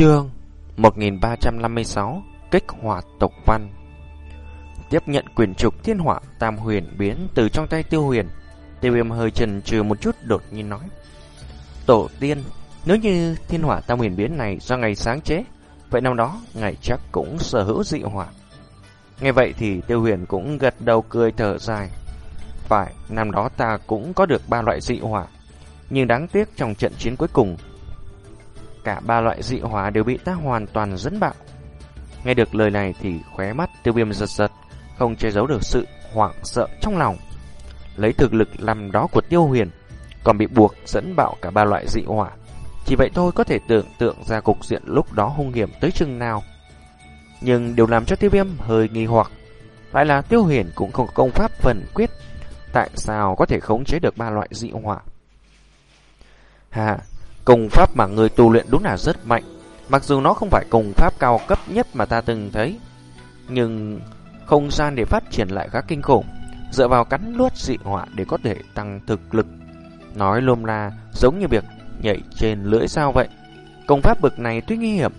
Chương 1356 Kích hoạt tộc văn. Tiếp nhận quyền trục thiên hỏa tam huyền biến từ trong tay tiêu huyền Tiêu viêm hơi chần chừ một chút đột nhiên nói Tổ tiên Nếu như thiên hỏa tam huyền biến này do ngày sáng chế Vậy năm đó ngày chắc cũng sở hữu dị hỏa Nghe vậy thì tiêu huyền cũng gật đầu cười thở dài Phải, năm đó ta cũng có được ba loại dị hỏa Nhưng đáng tiếc trong trận chiến cuối cùng Cả ba loại dị hỏa đều bị ta hoàn toàn dẫn bạo. Nghe được lời này thì khóe mắt tiêu viêm giật giật, không che giấu được sự hoảng sợ trong lòng. Lấy thực lực làm đó của tiêu huyền, còn bị buộc dẫn bạo cả ba loại dị hỏa. Chỉ vậy thôi có thể tưởng tượng ra cục diện lúc đó hung hiểm tới chừng nào. Nhưng điều làm cho tiêu viêm hơi nghi hoặc, lại là tiêu huyền cũng không có công pháp phần quyết. Tại sao có thể khống chế được ba loại dị hỏa? Hà, Công pháp mà người tu luyện đúng là rất mạnh. Mặc dù nó không phải công pháp cao cấp nhất mà ta từng thấy, Nhưng không gian để phát triển lại khá kinh khủng, Dựa vào cắn luốt dị họa để có thể tăng thực lực. Nói lôm la, giống như việc nhảy trên lưỡi sao vậy. Công pháp bực này tuy nguy hiểm,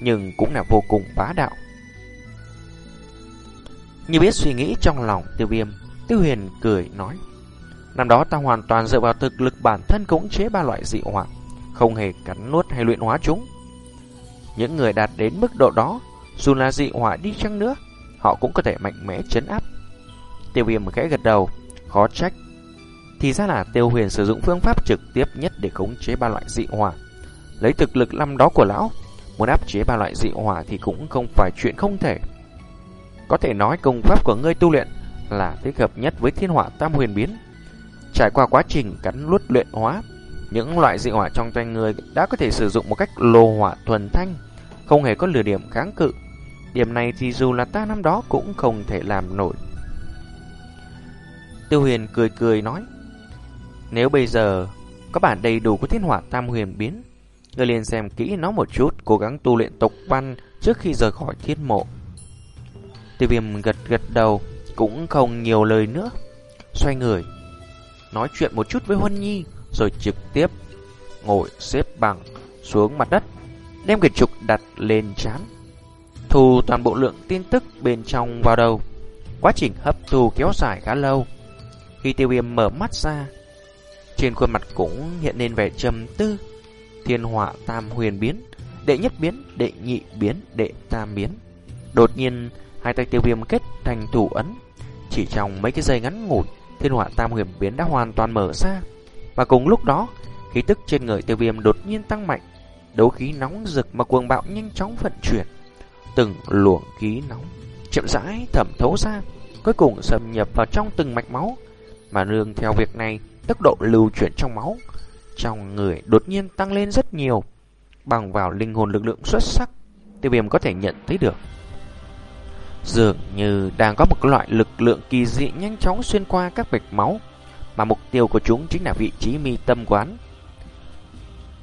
Nhưng cũng là vô cùng bá đạo. Như biết suy nghĩ trong lòng tiêu viêm, Tiêu huyền cười nói, Năm đó ta hoàn toàn dựa vào thực lực bản thân cũng chế ba loại dị hỏa không hề cắn nuốt hay luyện hóa chúng. Những người đạt đến mức độ đó, dù là dị hỏa đi chăng nữa, họ cũng có thể mạnh mẽ chấn áp. Tiêu viêm khẽ gật đầu, khó trách. Thì ra là tiêu huyền sử dụng phương pháp trực tiếp nhất để khống chế ba loại dị hỏa. Lấy thực lực năm đó của lão, muốn áp chế ba loại dị hỏa thì cũng không phải chuyện không thể. Có thể nói công pháp của ngươi tu luyện là thích hợp nhất với thiên hỏa tam huyền biến. Trải qua quá trình cắn nuốt luyện hóa, những loại dị hỏa trong tay người đã có thể sử dụng một cách lô hỏa thuần thanh, không hề có lửa điểm kháng cự. Điểm này thì dù là ta năm đó cũng không thể làm nổi. Tiêu huyền cười cười nói, nếu bây giờ có bản đầy đủ của thiên hỏa tam huyền biến, người liền xem kỹ nó một chút, cố gắng tu luyện tộc văn trước khi rời khỏi thiên mộ. Tiêu viêm gật gật đầu, cũng không nhiều lời nữa. Xoay người, nói chuyện một chút với Huân Nhi, rồi trực tiếp ngồi xếp bằng xuống mặt đất, đem quyển trục đặt lên chán. Thu toàn bộ lượng tin tức bên trong vào đầu. Quá trình hấp thu kéo dài khá lâu. Khi tiêu viêm mở mắt ra, trên khuôn mặt cũng hiện lên vẻ trầm tư. Thiên họa tam huyền biến, đệ nhất biến, đệ nhị biến, đệ tam biến. Đột nhiên, hai tay tiêu viêm kết thành thủ ấn. Chỉ trong mấy cái giây ngắn ngủi, thiên họa tam huyền biến đã hoàn toàn mở ra. Và cùng lúc đó, khí tức trên người tiêu viêm đột nhiên tăng mạnh, đấu khí nóng rực mà cuồng bạo nhanh chóng vận chuyển. Từng luồng khí nóng chậm rãi thẩm thấu ra, cuối cùng xâm nhập vào trong từng mạch máu, mà nương theo việc này, tốc độ lưu chuyển trong máu trong người đột nhiên tăng lên rất nhiều. Bằng vào linh hồn lực lượng xuất sắc, tiêu viêm có thể nhận thấy được. Dường như đang có một loại lực lượng kỳ dị nhanh chóng xuyên qua các mạch máu, mà mục tiêu của chúng chính là vị trí mi tâm quán.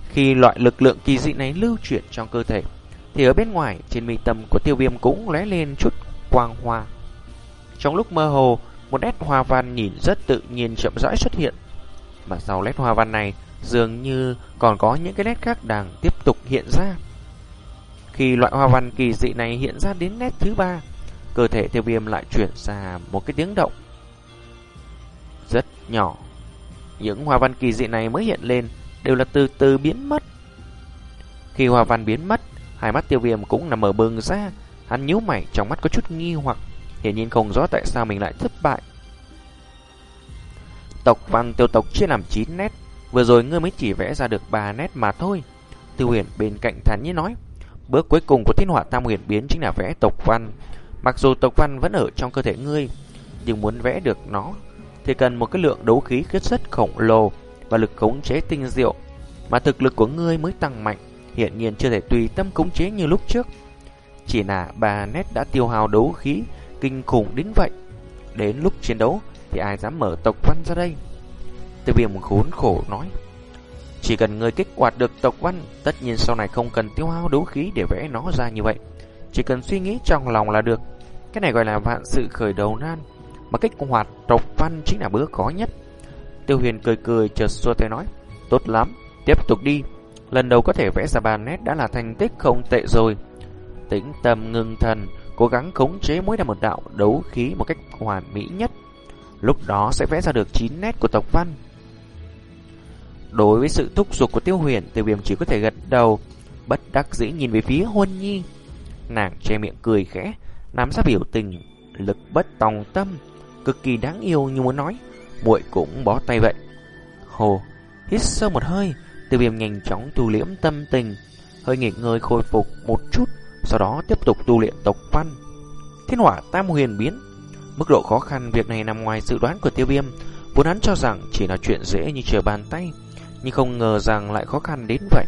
Khi loại lực lượng kỳ dị này lưu chuyển trong cơ thể, thì ở bên ngoài trên mi tâm của tiêu viêm cũng lóe lên chút quang hoa. Trong lúc mơ hồ, một nét hoa văn nhìn rất tự nhiên chậm rãi xuất hiện. Mà sau nét hoa văn này, dường như còn có những cái nét khác đang tiếp tục hiện ra. Khi loại hoa văn kỳ dị này hiện ra đến nét thứ ba, cơ thể tiêu viêm lại chuyển ra một cái tiếng động rất nhỏ. Những hoa văn kỳ dị này mới hiện lên đều là từ từ biến mất. Khi hoa văn biến mất, hai mắt tiêu viêm cũng nằm mở bừng ra, hắn nhíu mày trong mắt có chút nghi hoặc, hiển nhiên không rõ tại sao mình lại thất bại. Tộc văn tiêu tộc chia làm 9 nét, vừa rồi ngươi mới chỉ vẽ ra được 3 nét mà thôi. Tiêu huyền bên cạnh thản nhiên nói, bước cuối cùng của thiên hỏa tam huyền biến chính là vẽ tộc văn. Mặc dù tộc văn vẫn ở trong cơ thể ngươi, nhưng muốn vẽ được nó thì cần một cái lượng đấu khí kết rất khổng lồ và lực khống chế tinh diệu, mà thực lực của ngươi mới tăng mạnh, hiện nhiên chưa thể tùy tâm khống chế như lúc trước. Chỉ là bà nét đã tiêu hao đấu khí kinh khủng đến vậy. Đến lúc chiến đấu thì ai dám mở tộc văn ra đây? Tiêu viêm khốn khổ nói. Chỉ cần ngươi kích hoạt được tộc văn, tất nhiên sau này không cần tiêu hao đấu khí để vẽ nó ra như vậy. Chỉ cần suy nghĩ trong lòng là được. Cái này gọi là vạn sự khởi đầu nan. Mà kích hoạt tộc văn chính là bước khó nhất Tiêu huyền cười cười chợt xua tay nói Tốt lắm, tiếp tục đi Lần đầu có thể vẽ ra ba nét đã là thành tích không tệ rồi. Tĩnh tâm ngưng thần, cố gắng khống chế mỗi là một đạo đấu khí một cách hoàn mỹ nhất. Lúc đó sẽ vẽ ra được 9 nét của tộc văn. Đối với sự thúc giục của tiêu huyền, tiêu viêm chỉ có thể gật đầu, bất đắc dĩ nhìn về phía huân nhi. Nàng che miệng cười khẽ, nắm ra biểu tình, lực bất tòng tâm, cực kỳ đáng yêu như muốn nói, muội cũng bó tay vậy. Hồ, hít sâu một hơi, tiêu viêm nhanh chóng tu liễm tâm tình, hơi nghỉ ngơi khôi phục một chút, sau đó tiếp tục tu luyện tộc văn. Thiên hỏa tam huyền biến, mức độ khó khăn việc này nằm ngoài dự đoán của tiêu viêm, vốn hắn cho rằng chỉ là chuyện dễ như trở bàn tay, nhưng không ngờ rằng lại khó khăn đến vậy.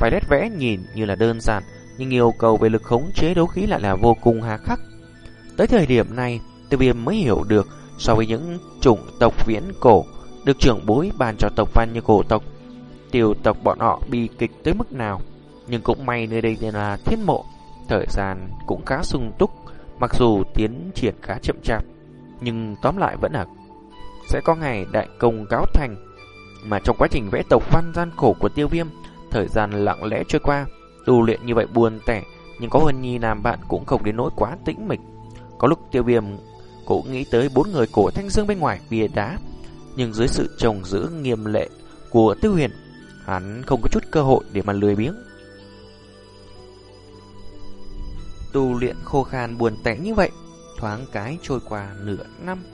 Vài nét vẽ nhìn như là đơn giản, nhưng yêu cầu về lực khống chế đấu khí lại là vô cùng hà khắc. Tới thời điểm này, tiêu viêm mới hiểu được so với những chủng tộc viễn cổ được trưởng bối bàn cho tộc văn như cổ tộc, tiêu tộc bọn họ bi kịch tới mức nào. Nhưng cũng may nơi đây là thiên mộ, thời gian cũng khá sung túc, mặc dù tiến triển khá chậm chạp, nhưng tóm lại vẫn là sẽ có ngày đại công cáo thành. Mà trong quá trình vẽ tộc văn gian khổ của tiêu viêm, thời gian lặng lẽ trôi qua, tu luyện như vậy buồn tẻ, nhưng có Huân Nhi làm bạn cũng không đến nỗi quá tĩnh mịch. Có lúc tiêu viêm cũng nghĩ tới bốn người cổ thanh dương bên ngoài bia đá, nhưng dưới sự trồng giữ nghiêm lệ của tiêu huyền, hắn không có chút cơ hội để mà lười biếng. Tu luyện khô khan buồn tẻ như vậy, thoáng cái trôi qua nửa năm.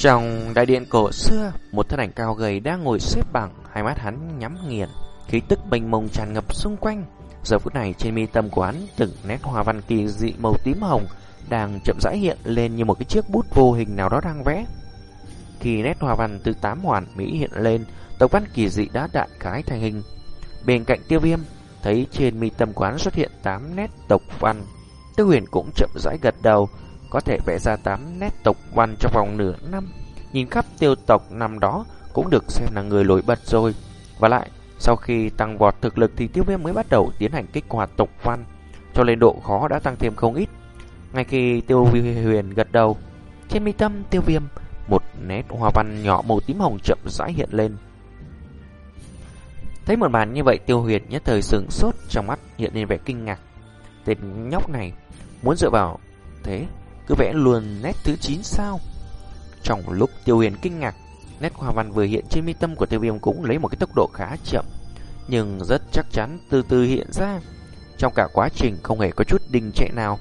Trong đại điện cổ xưa, một thân ảnh cao gầy đang ngồi xếp bằng, hai mắt hắn nhắm nghiền, khí tức mênh mông tràn ngập xung quanh. Giờ phút này trên mi tâm của hắn từng nét hoa văn kỳ dị màu tím hồng đang chậm rãi hiện lên như một cái chiếc bút vô hình nào đó đang vẽ. Khi nét hoa văn từ tám hoàn mỹ hiện lên, tộc văn kỳ dị đã đại khái thành hình. Bên cạnh tiêu viêm, thấy trên mi tâm quán xuất hiện tám nét tộc văn. Tư huyền cũng chậm rãi gật đầu, có thể vẽ ra 8 nét tộc văn trong vòng nửa năm. Nhìn khắp tiêu tộc năm đó cũng được xem là người nổi bật rồi. Và lại, sau khi tăng vọt thực lực thì tiêu viêm mới bắt đầu tiến hành kích hoạt tộc văn, cho nên độ khó đã tăng thêm không ít. Ngay khi tiêu huyền gật đầu, trên mi tâm tiêu viêm, một nét hoa văn nhỏ màu tím hồng chậm rãi hiện lên. Thấy một màn như vậy tiêu huyền nhất thời sừng sốt trong mắt hiện lên vẻ kinh ngạc. Tên nhóc này muốn dựa vào thế cứ vẽ luôn nét thứ 9 sao. Trong lúc tiêu huyền kinh ngạc, nét hoa văn vừa hiện trên mi tâm của tiêu viêm cũng lấy một cái tốc độ khá chậm, nhưng rất chắc chắn từ từ hiện ra. Trong cả quá trình không hề có chút đình trệ nào,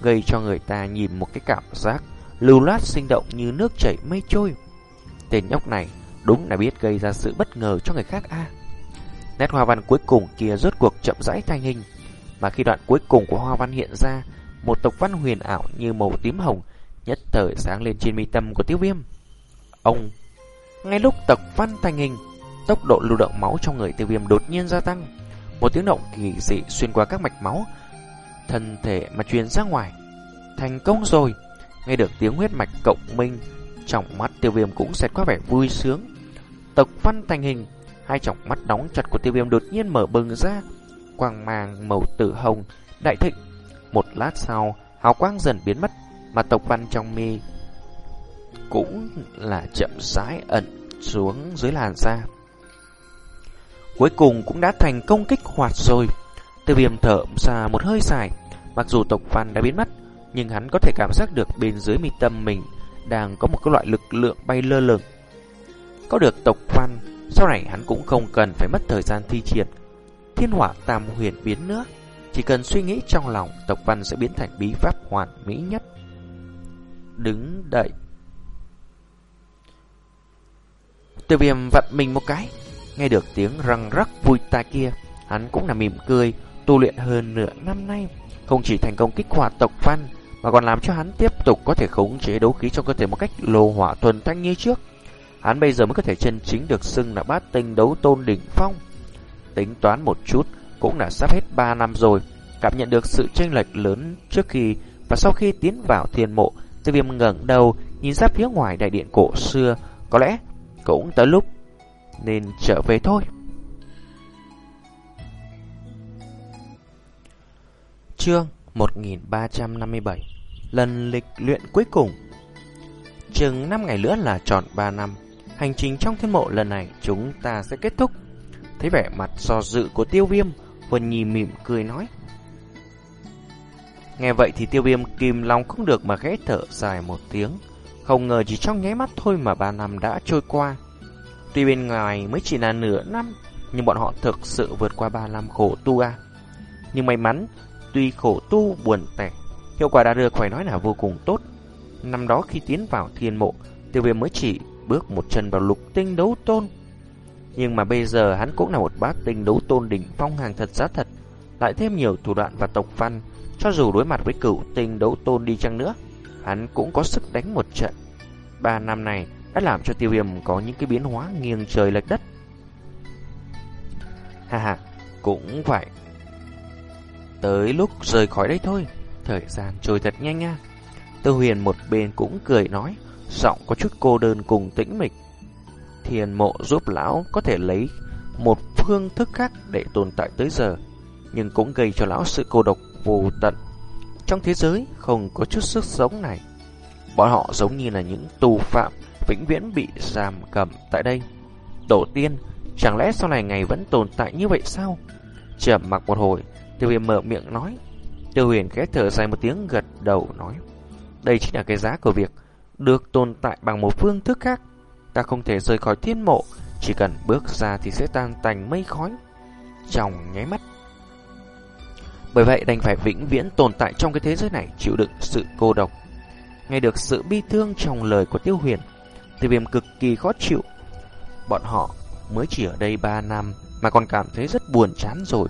gây cho người ta nhìn một cái cảm giác lưu loát sinh động như nước chảy mây trôi. Tên nhóc này đúng là biết gây ra sự bất ngờ cho người khác a. nét hoa văn cuối cùng kia rốt cuộc chậm rãi thành hình, mà khi đoạn cuối cùng của hoa văn hiện ra, một tộc văn huyền ảo như màu tím hồng nhất thời sáng lên trên mi tâm của tiêu viêm. Ông, ngay lúc tộc văn thành hình, tốc độ lưu động máu trong người tiêu viêm đột nhiên gia tăng. Một tiếng động kỳ dị xuyên qua các mạch máu, thân thể mà truyền ra ngoài. Thành công rồi, nghe được tiếng huyết mạch cộng minh, trong mắt tiêu viêm cũng sẽ có vẻ vui sướng. Tộc văn thành hình, hai tròng mắt đóng chặt của tiêu viêm đột nhiên mở bừng ra, quang màng màu tử hồng, đại thịnh một lát sau, hào quang dần biến mất, mà tộc văn trong mi cũng là chậm rãi ẩn xuống dưới làn da. Cuối cùng cũng đã thành công kích hoạt rồi. Tiêu viêm thở ra một hơi dài, mặc dù tộc văn đã biến mất, nhưng hắn có thể cảm giác được bên dưới mi tâm mình đang có một cái loại lực lượng bay lơ lửng. Có được tộc văn, sau này hắn cũng không cần phải mất thời gian thi triển thiên hỏa tam huyền biến nữa. Chỉ cần suy nghĩ trong lòng, tộc văn sẽ biến thành bí pháp hoàn mỹ nhất. Đứng đậy. Tiêu viêm vặn mình một cái, nghe được tiếng răng rắc vui tai kia, hắn cũng là mỉm cười, tu luyện hơn nửa năm nay, không chỉ thành công kích hoạt tộc văn, mà còn làm cho hắn tiếp tục có thể khống chế đấu khí trong cơ thể một cách lô hỏa thuần thanh như trước. Hắn bây giờ mới có thể chân chính được xưng là bát tinh đấu tôn đỉnh phong. Tính toán một chút, cũng đã sắp hết 3 năm rồi. Cảm nhận được sự chênh lệch lớn trước khi và sau khi tiến vào thiên mộ, tiêu viêm ngẩng đầu nhìn ra phía ngoài đại điện cổ xưa, có lẽ cũng tới lúc nên trở về thôi. Chương 1357 Lần lịch luyện cuối cùng Chừng 5 ngày nữa là tròn 3 năm Hành trình trong thiên mộ lần này chúng ta sẽ kết thúc Thấy vẻ mặt do dự của tiêu viêm Vân Nhi mỉm cười nói. Nghe vậy thì tiêu viêm kìm lòng không được mà ghé thở dài một tiếng. Không ngờ chỉ trong nháy mắt thôi mà ba năm đã trôi qua. Tuy bên ngoài mới chỉ là nửa năm, Nhưng bọn họ thực sự vượt qua ba năm khổ tu à. Nhưng may mắn, Tuy khổ tu buồn tẻ, Hiệu quả đã được phải nói là vô cùng tốt. Năm đó khi tiến vào thiên mộ, Tiêu viêm mới chỉ bước một chân vào lục tinh đấu tôn. Nhưng mà bây giờ hắn cũng là một bát tinh đấu tôn đỉnh phong hàng thật giá thật Lại thêm nhiều thủ đoạn và tộc văn Cho dù đối mặt với cựu tinh đấu tôn đi chăng nữa Hắn cũng có sức đánh một trận. Ba năm này đã làm cho tiêu viêm có những cái biến hóa nghiêng trời lệch đất. Ha ha, cũng phải. Tới lúc rời khỏi đây thôi Thời gian trôi thật nhanh nha. Tư huyền một bên cũng cười nói Giọng có chút cô đơn cùng tĩnh mịch. Thiền mộ giúp lão có thể lấy Một phương thức khác để tồn tại tới giờ, Nhưng cũng gây cho lão sự cô độc vô tận. Trong thế giới không có chút sức sống này, Bọn họ giống như là những tù phạm Vĩnh viễn bị giam cầm tại đây. Tổ tiên, Chẳng lẽ sau này ngày vẫn tồn tại như vậy sao? Chậm mặc một hồi, Tiêu viêm mở miệng nói. Tiêu huyền khẽ thở dài một tiếng gật đầu nói. Đây chính là cái giá của việc Được tồn tại bằng một phương thức khác. Ta không thể rời khỏi thiên mộ Chỉ cần bước ra thì sẽ tan tành mây khói. Trong nháy mắt. Bởi vậy đành phải vĩnh viễn tồn tại trong cái thế giới này Chịu đựng sự cô độc. Nghe được sự bi thương trong lời của Tiêu huyền Tiêu viêm cực kỳ khó chịu. Bọn họ mới chỉ ở đây 3 năm Mà còn cảm thấy rất buồn chán rồi.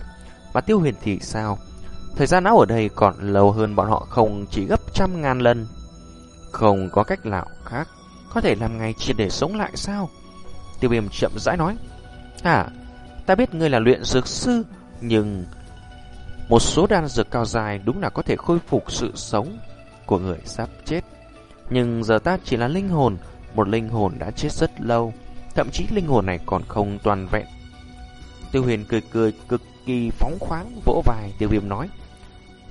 Mà Tiêu huyền thì sao? Thời gian áo ở đây còn lâu hơn bọn họ không chỉ gấp trăm ngàn lần. Không có cách nào khác, có thể làm ngày chỉ để sống lại sao? Tiêu viêm chậm rãi nói. À, ta biết ngươi là luyện dược sư, nhưng một số đan dược cao dài đúng là có thể khôi phục sự sống của người sắp chết. Nhưng giờ ta chỉ là linh hồn, một linh hồn đã chết rất lâu, thậm chí linh hồn này còn không toàn vẹn. Tiêu huyền cười cười cực kỳ phóng khoáng vỗ vai tiêu viêm nói.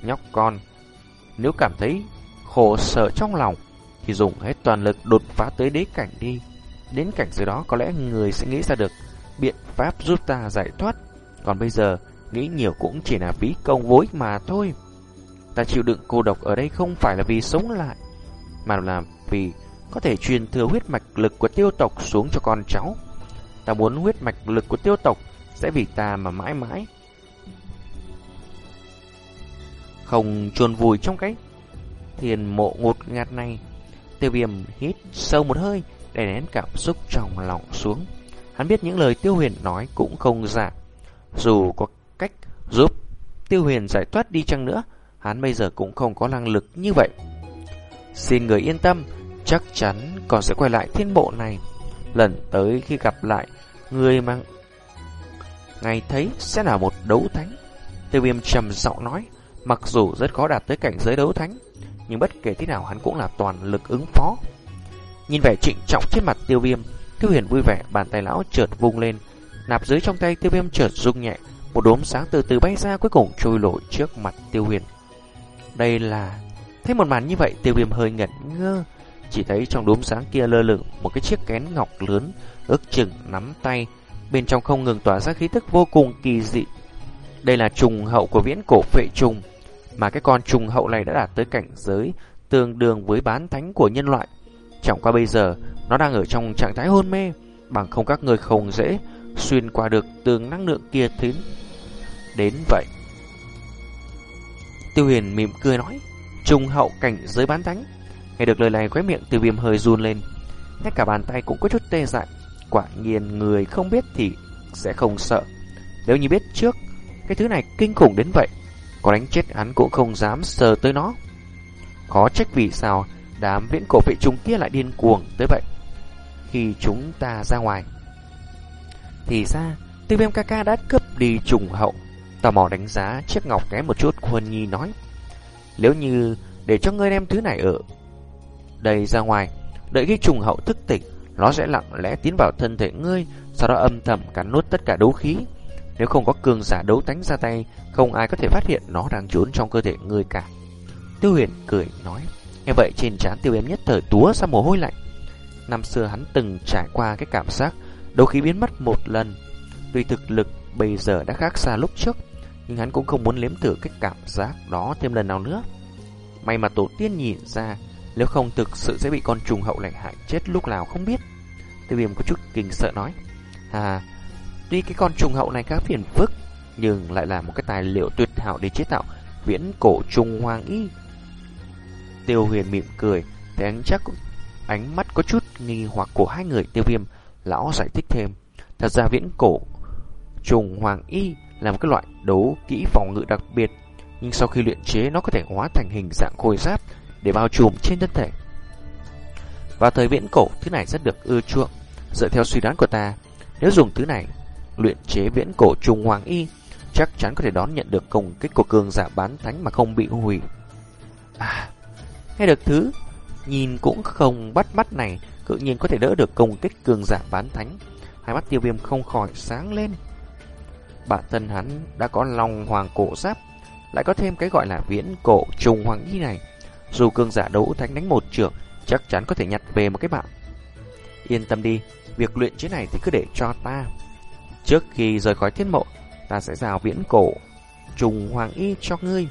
Nhóc con, nếu cảm thấy khổ sở trong lòng thì dùng hết toàn lực đột phá tới đế cảnh đi. Đến cảnh giới đó có lẽ người sẽ nghĩ ra được biện pháp giúp ta giải thoát. Còn bây giờ, nghĩ nhiều cũng chỉ là phí công vối mà thôi. Ta chịu đựng cô độc ở đây không phải là vì sống lại, mà là vì có thể truyền thừa huyết mạch lực của tiêu tộc xuống cho con cháu. Ta muốn huyết mạch lực của tiêu tộc sẽ vì ta mà mãi mãi không chuồn vùi trong cái thiền mộ ngột ngạt này. Tiêu viêm hít sâu một hơi để nén cảm xúc trong lòng xuống. Hắn biết những lời tiêu huyền nói cũng không giả. Dù có cách giúp tiêu huyền giải thoát đi chăng nữa, hắn bây giờ cũng không có năng lực như vậy. Xin người yên tâm, chắc chắn còn sẽ quay lại thiên bộ này. Lần tới khi gặp lại, người mang ngày thấy sẽ là một đấu thánh. Tiêu viêm trầm giọng nói, Mặc dù rất khó đạt tới cảnh giới đấu thánh, nhưng bất kể thế nào hắn cũng là toàn lực ứng phó. Nhìn vẻ trịnh trọng trên mặt tiêu viêm, tiêu huyền vui vẻ, bàn tay lão chợt vung lên. Nạp dưới trong tay tiêu viêm chợt rung nhẹ, một đốm sáng từ từ bay ra cuối cùng trôi nổi trước mặt tiêu huyền. Đây là... Thấy một màn như vậy tiêu viêm hơi ngẩn ngơ, chỉ thấy trong đốm sáng kia lơ lửng một cái chiếc kén ngọc lớn, ước chừng nắm tay, bên trong không ngừng tỏa ra khí tức vô cùng kỳ dị. Đây là trùng hậu của viễn cổ phệ trùng, mà cái con trùng hậu này đã đạt tới cảnh giới tương đương với bán thánh của nhân loại. Chẳng qua bây giờ, nó đang ở trong trạng thái hôn mê, bằng không các người không dễ xuyên qua được tường năng lượng kia đến, đến vậy. Tiêu huyền mỉm cười nói, trùng hậu cảnh giới bán thánh. Nghe được lời này khóe miệng tiêu viêm hơi run lên, ngay cả bàn tay cũng có chút tê dại. Quả nhiên người không biết thì sẽ không sợ. Nếu như biết trước, cái thứ này kinh khủng đến vậy, có đánh chết hắn cũng không dám sờ tới nó. Khó trách vì sao đám viễn cổ vệ chúng kia lại điên cuồng tới vậy. Khi chúng ta ra ngoài, thì ra tiêu viêm ca ca đã cướp đi trùng hậu. Tò mò đánh giá chiếc ngọc kém một chút, Huân Nhi nói. Nếu như để cho ngươi đem thứ này ở đây ra ngoài, đợi khi trùng hậu thức tỉnh, nó sẽ lặng lẽ tiến vào thân thể ngươi, sau đó âm thầm cắn nuốt tất cả đấu khí. Nếu không có cường giả đấu tánh ra tay, không ai có thể phát hiện nó đang trốn trong cơ thể người cả. Tiêu huyền cười nói. Nghe vậy trên trán tiêu viêm nhất thời túa ra mồ hôi lạnh. Năm xưa hắn từng trải qua cái cảm giác đấu khí biến mất một lần. Tuy thực lực bây giờ đã khác xa lúc trước, nhưng hắn cũng không muốn nếm thử cái cảm giác đó thêm lần nào nữa. May mà tổ tiên nhìn ra, nếu không thực sự sẽ bị con trùng hậu lạnh hại chết lúc nào không biết. Tiêu viêm có chút kinh sợ nói. À, tuy cái con trùng hậu này khá phiền phức, nhưng lại là một cái tài liệu tuyệt hảo để chế tạo viễn cổ trùng hoàng y. Tiêu huyền mỉm cười, thấy ánh chắc ánh mắt có chút nghi hoặc của hai người tiêu viêm, lão giải thích thêm. Thật ra viễn cổ trùng hoàng y là một cái loại đấu kỹ phòng ngự đặc biệt, nhưng sau khi luyện chế nó có thể hóa thành hình dạng khôi giáp để bao trùm trên thân thể. Vào thời viễn cổ, thứ này rất được ưa chuộng. Dựa theo suy đoán của ta, nếu dùng thứ này luyện chế viễn cổ trùng hoàng y, chắc chắn có thể đón nhận được công kích của cường giả bán thánh mà không bị hủy. À, nghe được thứ nhìn cũng không bắt mắt này, tự nhiên có thể đỡ được công kích cường giả bán thánh. Hai mắt tiêu viêm không khỏi sáng lên. Bản thân hắn đã có lòng hoàng cổ giáp, lại có thêm cái gọi là viễn cổ trùng hoàng y này. Dù cường giả đấu thánh đánh một trưởng, chắc chắn có thể nhặt về một cái bạn. Yên tâm đi, việc luyện chế này thì cứ để cho ta. Trước khi rời khỏi thiết mộ, ta sẽ giao viễn cổ trùng hoàng y cho ngươi.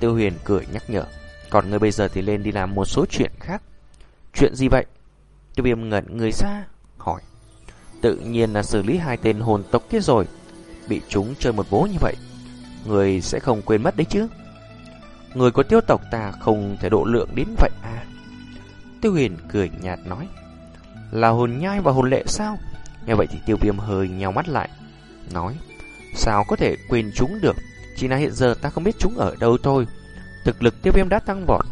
Tiêu huyền cười nhắc nhở. Còn ngươi bây giờ thì lên đi làm một số chuyện khác. Chuyện gì vậy? Tiêu viêm ngẩn người ra, hỏi. Tự nhiên là xử lý hai tên hồn tộc kia rồi. Bị chúng chơi một bố như vậy. Người sẽ không quên mất đấy chứ. Người của tiêu tộc ta không thể độ lượng đến vậy à? Tiêu huyền cười nhạt nói. Là hồn nhai và hồn lệ sao? Nghe vậy thì tiêu viêm hơi nheo mắt lại. Nói. Sao có thể quên chúng được? Chỉ là hiện giờ ta không biết chúng ở đâu thôi. Thực lực tiêu viêm đã tăng vọt.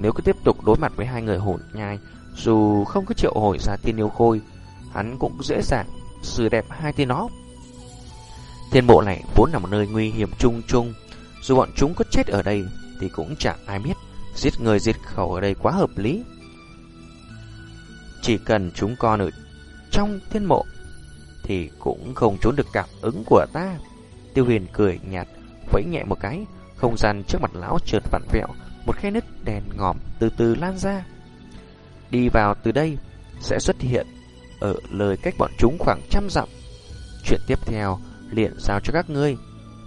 Nếu cứ tiếp tục đối mặt với hai người hồn nhai, dù không có triệu hồi ra tiên yêu khôi, hắn cũng dễ dàng xử đẹp hai tên nó. Thiên bộ này vốn là một nơi nguy hiểm chung chung, dù bọn chúng có chết ở đây thì cũng chẳng ai biết. Giết người giết khẩu ở đây quá hợp lý. Chỉ cần chúng con ở trong thiên mộ thì cũng không trốn được cảm ứng của ta. Tiêu huyền cười nhạt, vẫy nhẹ một cái, không gian trước mặt lão trượt vặn vẹo, một khe nứt đèn ngòm từ từ lan ra. Đi vào từ đây sẽ xuất hiện ở lời cách bọn chúng khoảng trăm dặm. Chuyện tiếp theo liền giao cho các ngươi,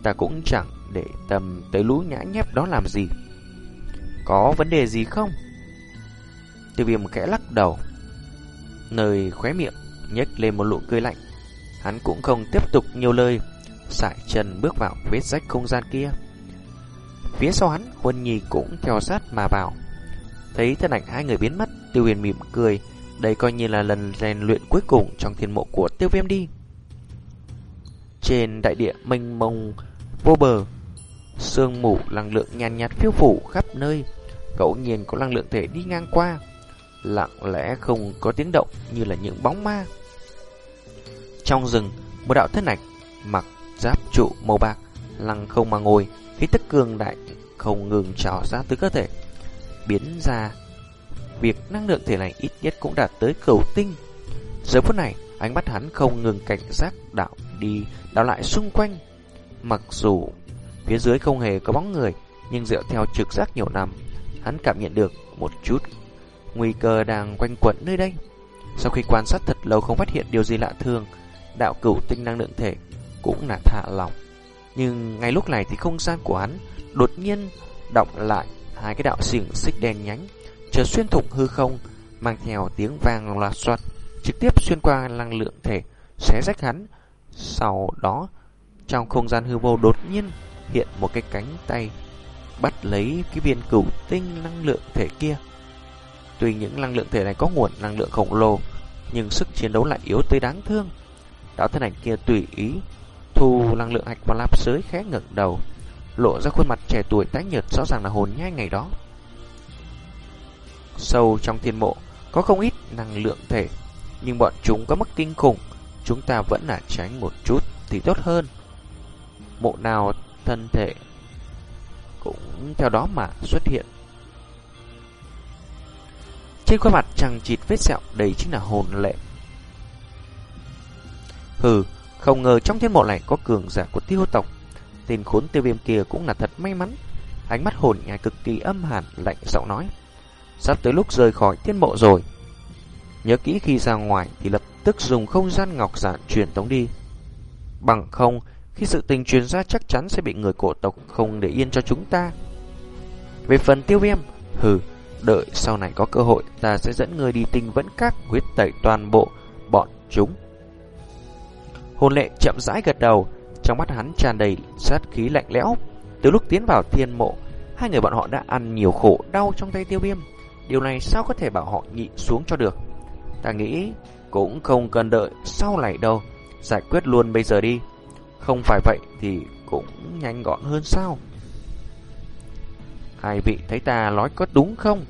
ta cũng chẳng để tâm tới lũ nhã nhép đó làm gì. Có vấn đề gì không? Tiêu viêm khẽ lắc đầu. Nơi khóe miệng nhếch lên một nụ cười lạnh. Hắn cũng không tiếp tục nhiều lời, sải chân bước vào vết rách không gian kia. Phía sau hắn, Huân Nhi cũng theo sát mà vào. Thấy thân ảnh hai người biến mất, Tiêu Huyền mỉm cười, đây coi như là lần rèn luyện cuối cùng trong thiên mộ của Tiêu Viêm đi. Trên đại địa mênh mông vô bờ, sương mù năng lượng nhàn nhạt phiêu phủ khắp nơi, ngẫu nhiên có năng lượng thể đi ngang qua, lặng lẽ không có tiếng động như là những bóng ma. Trong rừng, một đạo thân ảnh mặc giáp trụ màu bạc, lăng không mà ngồi, khí tức cường đại không ngừng trào ra từ cơ thể, biến ra việc năng lượng thể này ít nhất cũng đạt tới cầu tinh. Giờ phút này, ánh mắt hắn không ngừng cảnh giác đạo đi, đảo lại xung quanh. Mặc dù phía dưới không hề có bóng người, nhưng dựa theo trực giác nhiều năm, hắn cảm nhận được một chút nguy cơ đang quanh quẩn nơi đây. Sau khi quan sát thật lâu không phát hiện điều gì lạ thường, đạo cửu tinh năng lượng thể cũng là thả lỏng. Nhưng ngay lúc này thì không gian của hắn đột nhiên động lại hai cái đạo xỉn xích đen nhánh, chợt xuyên thủng hư không, mang theo tiếng vang loạt xoạt trực tiếp xuyên qua năng lượng thể, xé rách hắn. Sau đó, trong không gian hư vô đột nhiên hiện một cái cánh tay bắt lấy cái viên cửu tinh năng lượng thể kia. Tuy những năng lượng thể này có nguồn năng lượng khổng lồ, nhưng sức chiến đấu lại yếu tới đáng thương. Đạo thân ảnh kia tùy ý thu năng lượng hạch và lạp sới khẽ ngẩng đầu, lộ ra khuôn mặt trẻ tuổi tái nhợt rõ ràng là hồn nhai ngày đó. Sâu trong thiên mộ có không ít năng lượng thể, nhưng bọn chúng có mức kinh khủng, chúng ta vẫn là tránh một chút thì tốt hơn. Mộ nào thân thể cũng theo đó mà xuất hiện. Trên khuôn mặt chằng chịt vết sẹo đầy chính là hồn lệ. Hừ, Không ngờ trong thiên mộ này có cường giả của tiêu tộc. Tên khốn tiêu viêm kia cũng là thật may mắn. Ánh mắt hồn nhai cực kỳ âm hàn, lạnh giọng nói. Sắp tới lúc rời khỏi thiên mộ rồi. Nhớ kỹ khi ra ngoài thì lập tức dùng không gian ngọc giản truyền tống đi. Bằng không, khi sự tình truyền ra chắc chắn sẽ bị người cổ tộc không để yên cho chúng ta. Về phần tiêu viêm, hừ, đợi sau này có cơ hội ta sẽ dẫn người đi tinh vẫn các huyết tẩy toàn bộ bọn chúng. Hồn lệ chậm rãi gật đầu, trong mắt hắn tràn đầy sát khí lạnh lẽo. Từ lúc tiến vào thiên mộ, hai người bọn họ đã ăn nhiều khổ đau trong tay tiêu viêm. Điều này sao có thể bảo họ nhịn xuống cho được? Ta nghĩ cũng không cần đợi sau này đâu, giải quyết luôn bây giờ đi. Không phải vậy thì cũng nhanh gọn hơn sao? Hai vị thấy ta nói có đúng không?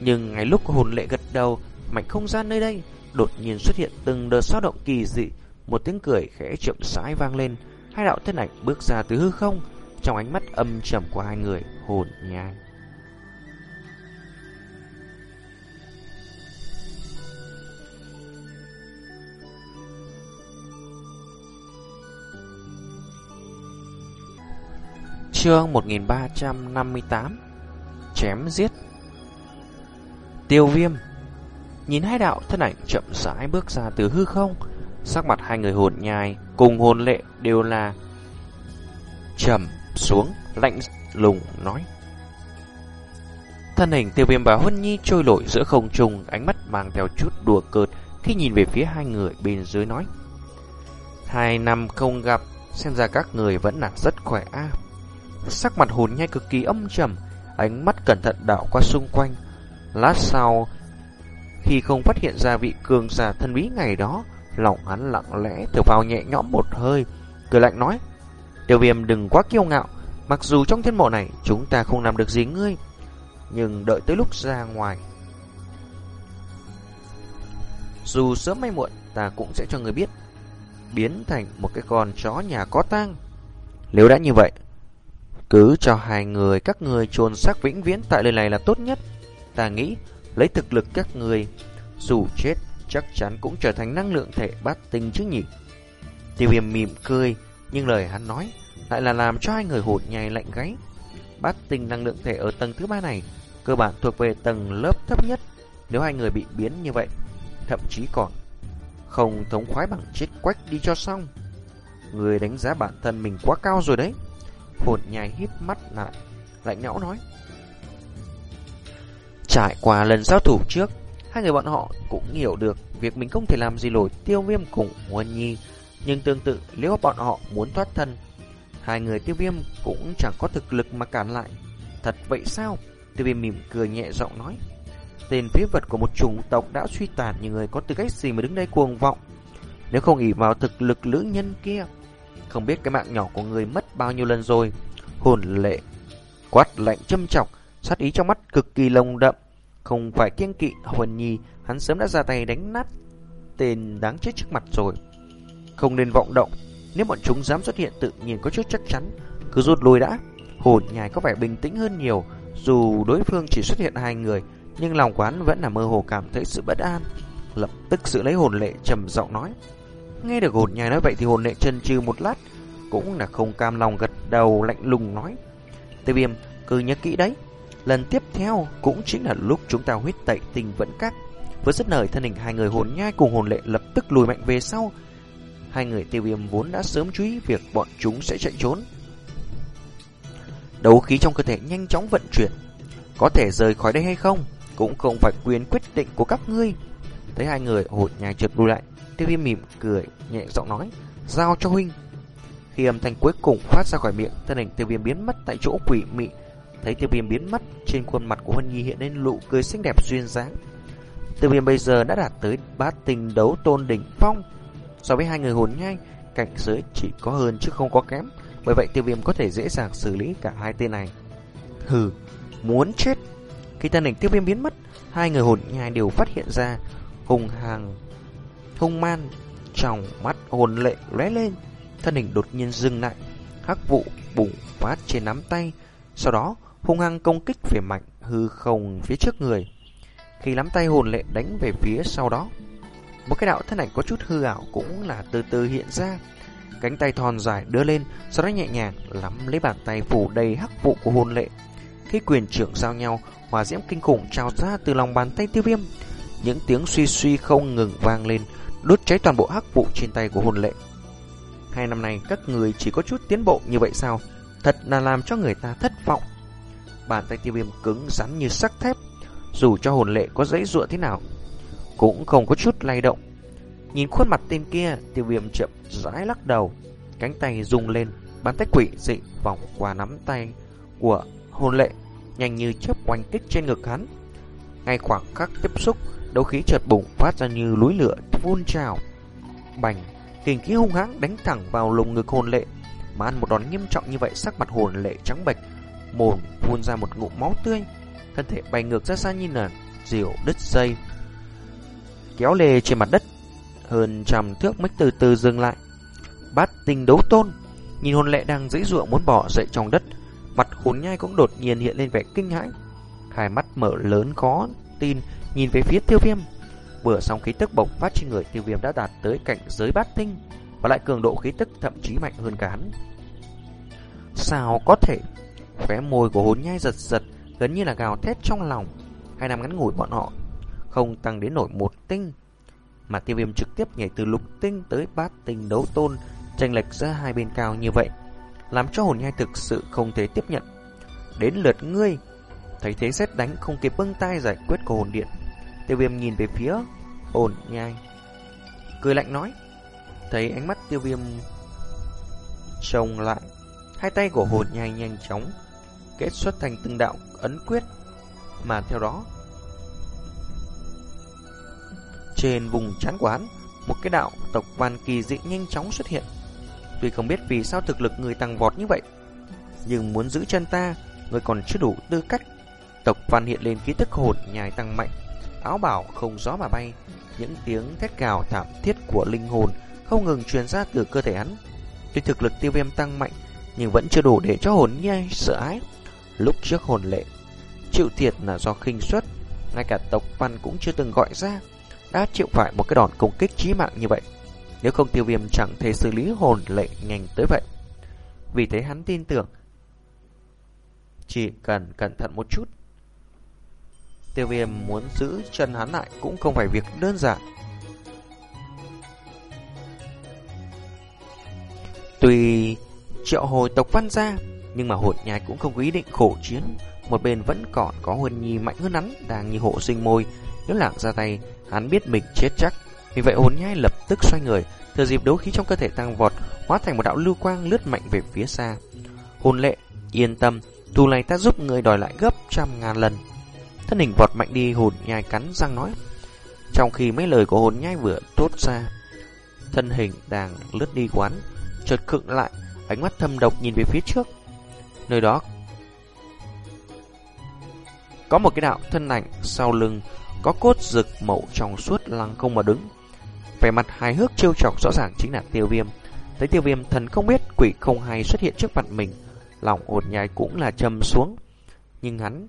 Nhưng ngay lúc hồn lệ gật đầu, mảnh không gian nơi đây đột nhiên xuất hiện từng đợt sao động kỳ dị, một tiếng cười khẽ chậm rãi vang lên, hai đạo thân ảnh bước ra từ hư không, trong ánh mắt âm trầm của hai người hồn nhai. Chương 1358 Chém giết. Tiêu viêm. Nhìn hai đạo thân ảnh chậm rãi bước ra từ hư không, Sắc mặt hai người hồn nhai Cùng hồn lệ đều là trầm xuống, Lạnh lùng nói. Thân hình tiêu viêm và Huân Nhi trôi nổi giữa không trung, Ánh mắt mang theo chút đùa cợt Khi nhìn về phía hai người bên dưới nói. Hai năm không gặp, Xem ra các người vẫn là rất khỏe a. Sắc mặt hồn nhai cực kỳ âm trầm, Ánh mắt cẩn thận đảo qua xung quanh Lát sau, Khi không phát hiện ra vị cường giả thân bí ngày đó, Lòng hắn lặng lẽ thở vào nhẹ nhõm một hơi, Cười lạnh nói, Tiêu viêm đừng quá kiêu ngạo, Mặc dù trong thiên mộ này chúng ta không làm được gì ngươi, Nhưng đợi tới lúc ra ngoài Dù sớm hay muộn, Ta cũng sẽ cho người biết, Biến thành một cái con chó nhà có tang Nếu đã như vậy, cứ cho hai người các người chôn xác vĩnh viễn tại nơi này là tốt nhất. Ta nghĩ lấy thực lực các người dù chết chắc chắn cũng trở thành năng lượng thể bát tinh chứ nhỉ. Tiêu viêm mỉm cười nhưng lời hắn nói lại là làm cho hai người hụt nhảy lạnh gáy. Bát tinh năng lượng thể ở tầng thứ ba này cơ bản thuộc về tầng lớp thấp nhất. Nếu hai người bị biến như vậy, thậm chí còn không thống khoái bằng chết quách đi cho xong. Người đánh giá bản thân mình quá cao rồi đấy. Hột nhai híp mắt lại, lạnh nhão nói. Trải qua lần giao thủ trước, hai người bọn họ cũng hiểu được việc mình không thể làm gì nổi tiêu viêm cùng Huân Nhi. Nhưng tương tự, nếu bọn họ muốn thoát thân, hai người tiêu viêm cũng chẳng có thực lực mà cản lại. Thật vậy sao? Tiêu viêm mỉm cười nhẹ giọng nói. Tên phế vật của một chủng tộc đã suy tàn như người có tư cách gì mà đứng đây cuồng vọng. Nếu không ỷ vào thực lực lữ nhân kia, không biết cái mạng nhỏ của người mất bao nhiêu lần rồi. Hồn lệ quát lạnh châm chọc, sát ý trong mắt cực kỳ lồng đậm. Không phải kiêng kỵ Huân Nhi, hắn sớm đã ra tay đánh nát tên đáng chết trước mặt rồi. Không nên vọng động, nếu bọn chúng dám xuất hiện tự nhiên có chút chắc chắn, cứ rút lui đã. Hồn nhài có vẻ bình tĩnh hơn nhiều, dù đối phương chỉ xuất hiện hai người, nhưng lòng quán vẫn là mơ hồ cảm thấy sự bất an. Lập tức sự lấy hồn lệ trầm giọng nói. Nghe được hồn nhai nói vậy thì hồn lệ chân trừ một lát, cũng là không cam lòng gật đầu lạnh lùng nói. Tiêu viêm, cứ nhớ kỹ đấy. Lần tiếp theo cũng chính là lúc chúng ta huyết tẩy tình vẫn cắt. Với rất nở thân hình hai người hồn nhai cùng hồn lệ lập tức lùi mạnh về sau. Hai người tiêu viêm vốn đã sớm chú ý việc bọn chúng sẽ chạy trốn. Đấu khí trong cơ thể nhanh chóng vận chuyển. Có thể rời khỏi đây hay không? Cũng không phải quyền quyết định của các ngươi. Thấy hai người hồn nhai trượt lùi lại, Tiêu viêm mỉm cười, nhẹ giọng nói, giao cho huynh. Khi âm thanh cuối cùng phát ra khỏi miệng, thân hình tiêu viêm biến mất tại chỗ quỷ mị. Thấy tiêu viêm biến mất, trên khuôn mặt của Huân Nhi hiện lên nụ cười xinh đẹp duyên dáng. Tiêu viêm bây giờ đã đạt tới bát tình đấu tôn đỉnh phong. So với hai người hồn nhanh, cảnh giới chỉ có hơn chứ không có kém. Bởi vậy tiêu viêm có thể dễ dàng xử lý cả hai tên này. Hừ, muốn chết. Khi thân hình tiêu viêm biến mất, hai người hồn nhai đều phát hiện ra hùng hàng hung man trong mắt hồn lệ lóe lên thân hình đột nhiên dừng lại hắc vụ bùng phát trên nắm tay sau đó hung hăng công kích về mạnh hư không phía trước người khi nắm tay hồn lệ đánh về phía sau đó một cái đạo thân ảnh có chút hư ảo cũng là từ từ hiện ra. Cánh tay thon dài đưa lên, sau đó nhẹ nhàng nắm lấy bàn tay phủ đầy hắc vụ của hồn lệ. Khi quyền trưởng giao nhau, hòa diễm kinh khủng trào ra từ lòng bàn tay tiêu viêm. Những tiếng suy suy không ngừng vang lên, đốt cháy toàn bộ hắc vụ trên tay của hồn lệ. Hai năm nay các người chỉ có chút tiến bộ như vậy sao? Thật là làm cho người ta thất vọng. Bàn tay tiêu viêm cứng rắn như sắt thép, dù cho hồn lệ có dãy dụa thế nào, cũng không có chút lay động. Nhìn khuôn mặt tên kia, tiêu viêm chậm rãi lắc đầu, cánh tay rung lên, bàn tay quỷ dị vòng qua nắm tay của hồn lệ, nhanh như chớp quanh kích trên ngực hắn. Ngay khoảng khắc tiếp xúc, đấu khí chợt bùng phát ra như núi lửa phun trào. Bành, kình khí hung hãng đánh thẳng vào lồng ngực hồn lệ, mà ăn một đòn nghiêm trọng như vậy sắc mặt hồn lệ trắng bệch, mồm phun ra một ngụm máu tươi, thân thể bay ngược ra xa như là diều đứt dây. Kéo lê trên mặt đất, hơn trăm thước mới từ từ dừng lại. Bát tinh đấu tôn, nhìn hồn lệ đang dãy ruộng muốn bỏ dậy trong đất, mặt hồn nhai cũng đột nhiên hiện lên vẻ kinh hãi. Hai mắt mở lớn khó tin nhìn về phía tiêu viêm. Vừa xong khí tức bộc phát trên người tiêu viêm đã đạt tới cảnh giới bát tinh và lại cường độ khí tức thậm chí mạnh hơn cả hắn. Sao có thể? Khóe môi của hồn nhai giật giật, gần như là gào thét trong lòng. Hai năm ngắn ngủi bọn họ không tăng đến nổi một tinh, mà tiêu viêm trực tiếp nhảy từ lục tinh tới bát tinh đấu tôn, tranh lệch giữa hai bên cao như vậy, làm cho hồn nhai thực sự không thể tiếp nhận. Đến lượt ngươi, thấy thế xét đánh không kịp bưng tay giải quyết của hồn điện. Tiêu viêm nhìn về phía hồn nhai, cười lạnh nói, thấy ánh mắt tiêu viêm trông lại, hai tay của hồn nhai nhanh chóng kết xuất thành từng đạo ấn quyết, mà theo đó trên vùng chán quán một cái đạo tộc văn kỳ dị nhanh chóng xuất hiện. Tuy không biết vì sao thực lực người tăng vọt như vậy, nhưng muốn giữ chân ta, người còn chưa đủ tư cách. Tộc văn hiện lên ký tức hồn nhài tăng mạnh, áo bảo không gió mà bay, những tiếng thét gào thảm thiết của linh hồn không ngừng truyền ra từ cơ thể hắn. Tuy thực lực tiêu viêm tăng mạnh, nhưng vẫn chưa đủ để cho hồn nhai sợ ái. Lúc trước hồn lệ, chịu thiệt là do khinh suất, ngay cả tộc văn cũng chưa từng gọi ra đã chịu phải một cái đòn công kích chí mạng như vậy. Nếu không tiêu viêm chẳng thể xử lý hồn lệ nhanh tới vậy. Vì thế hắn tin tưởng chỉ cần cẩn thận một chút. Tiêu viêm muốn giữ chân hắn lại cũng không phải việc đơn giản. tùy triệu hồi tộc văn ra, nhưng mà hồn nhai cũng không có ý định khổ chiến. Một bên vẫn còn có huân nhi mạnh hơn hắn đang như hộ sinh môi. Nếu lạng ra tay, Hắn biết mình chết chắc, vì vậy hồn nhai lập tức xoay người, thừa dịp đấu khí trong cơ thể tăng vọt, hóa thành một đạo lưu quang lướt mạnh về phía xa. Hồn lệ, yên tâm, thù này ta giúp người đòi lại gấp trăm ngàn lần. Thân hình vọt mạnh đi hồn nhai cắn răng nói. Trong khi mấy lời của hồn nhai vừa tốt ra, thân hình đang lướt đi quán, chợt khựng lại, ánh mắt thâm độc nhìn về phía trước. Nơi đó có một cái đạo thân ảnh sau lưng có cốt rực màu trong suốt lăng không mà đứng. Vẻ mặt hài hước trêu chọc rõ ràng chính là tiêu viêm. Thấy tiêu viêm thần không biết quỷ không hay xuất hiện trước mặt mình, lòng ột nhai cũng là trầm xuống. Nhưng hắn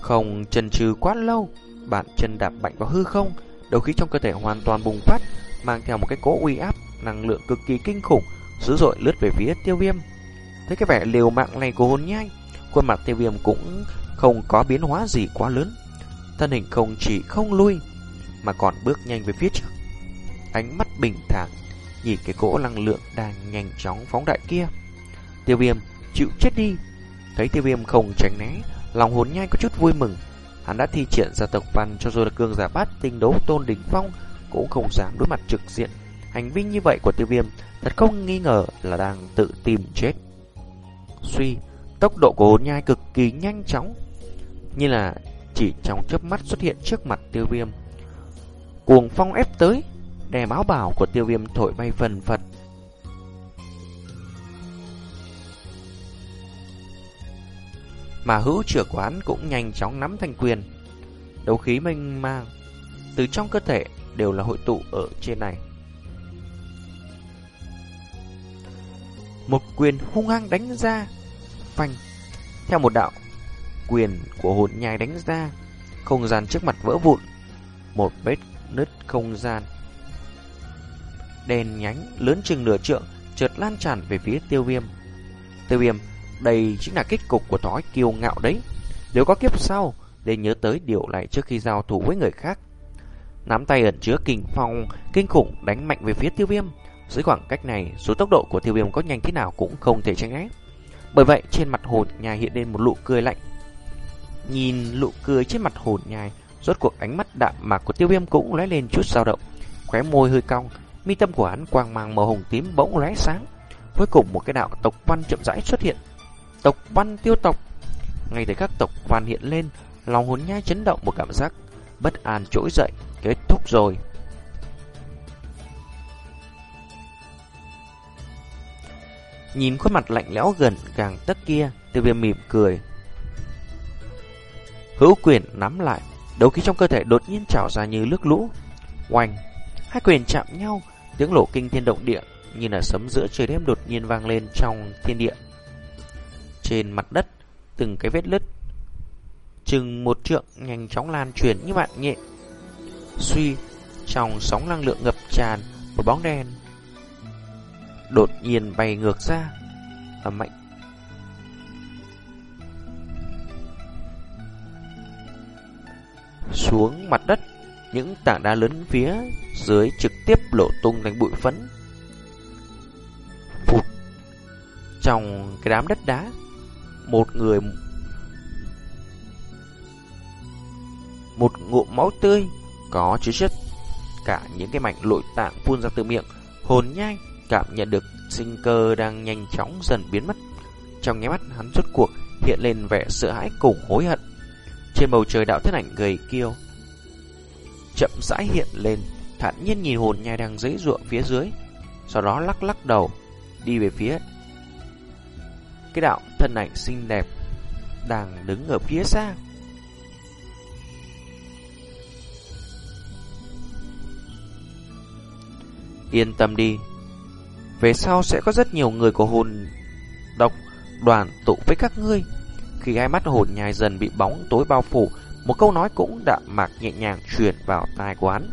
không chần chừ quá lâu, bàn chân đạp mạnh vào hư không, đầu khí trong cơ thể hoàn toàn bùng phát, mang theo một cái cỗ uy áp, năng lượng cực kỳ kinh khủng, dữ dội lướt về phía tiêu viêm. Thấy cái vẻ liều mạng này của hồn nhai, khuôn mặt tiêu viêm cũng không có biến hóa gì quá lớn. Thân hình không chỉ không lui, mà còn bước nhanh về phía trước. Ánh mắt bình thản, nhìn cái cỗ năng lượng đang nhanh chóng phóng đại kia. Tiêu viêm, chịu chết đi. Thấy tiêu viêm không tránh né, lòng hồn nhai có chút vui mừng. Hắn đã thi triển ra tộc văn cho dù là cương giả bát tinh đấu tôn đỉnh phong, cũng không dám đối mặt trực diện. Hành vi như vậy của tiêu viêm thật không nghi ngờ là đang tự tìm chết. Suy, tốc độ của hồn nhai cực kỳ nhanh chóng, như là chỉ trong chớp mắt xuất hiện trước mặt tiêu viêm. Cuồng phong ép tới, đè áo bảo của tiêu viêm thổi bay phần phật. Mà hữu trưởng quán cũng nhanh chóng nắm thành quyền. Đấu khí mênh mang, từ trong cơ thể đều là hội tụ ở trên này. Một quyền hung hăng đánh ra, phanh, theo một đạo quyền của hồn nhai đánh ra, không gian trước mặt vỡ vụn. Một vết nứt không gian đèn nhánh lớn chừng nửa trượng chợt lan tràn về phía tiêu viêm. Tiêu viêm, đây chính là kết cục của thói kiêu ngạo đấy. Nếu có kiếp sau, nên nhớ tới điều này trước khi giao thủ với người khác. Nắm tay ẩn chứa kinh phong, kinh khủng đánh mạnh về phía tiêu viêm. Dưới khoảng cách này, số tốc độ của tiêu viêm có nhanh thế nào cũng không thể tránh né. Bởi vậy, trên mặt hồn nhai hiện lên một nụ cười lạnh. Nhìn nụ cười trên mặt hồn nhai, rốt cuộc ánh mắt đạm mạc của tiêu viêm cũng lóe lên chút dao động. Khóe môi hơi cong, mi tâm của hắn quang mang màu hồng tím bỗng lóe sáng. Cuối cùng một cái đạo tộc văn chậm rãi xuất hiện. Tộc văn tiêu tộc. Ngay từ các tộc văn hiện lên, lòng hồn nhai chấn động một cảm giác bất an trỗi dậy, kết thúc rồi. Nhìn khuôn mặt lạnh lẽo gần càng tất kia, tiêu viêm mỉm cười. Hữu quyền nắm lại, đấu khí trong cơ thể đột nhiên trào ra như nước lũ. Oanh, hai quyền chạm nhau, tiếng lộ kinh thiên động địa, như là sấm giữa trời đêm đột nhiên vang lên trong thiên địa. Trên mặt đất, từng cái vết lứt, chừng một trượng nhanh chóng lan truyền như bạn nhẹ. Suy, trong sóng năng lượng ngập tràn, một bóng đen đột nhiên bay ngược ra. Và mạnh. Xuống mặt đất, những tảng đá lớn phía dưới trực tiếp lộ tung thành bụi phấn. Phụt. Trong cái đám đất đá, một người, một ngụm máu tươi có chứa chất. Cả những cái mảnh nội tạng phun ra từ miệng, hồn nhai cảm nhận được sinh cơ đang nhanh chóng dần biến mất. Trong nháy mắt hắn rốt cuộc hiện lên vẻ sợ hãi cùng hối hận. Trên bầu trời đạo thân ảnh gầy kiêu chậm rãi hiện lên, thản nhiên nhìn hồn nhai đang dãy ruộng phía dưới, sau đó lắc lắc đầu đi về phía cái đạo thân ảnh xinh đẹp đang đứng ở phía xa. Yên tâm đi, về sau sẽ có rất nhiều người của hồn độc đoàn tụ với các ngươi. Khi hai mắt hồn nhai dần bị bóng tối bao phủ, một câu nói cũng đạm mạc nhẹ nhàng truyền vào tai của hắn.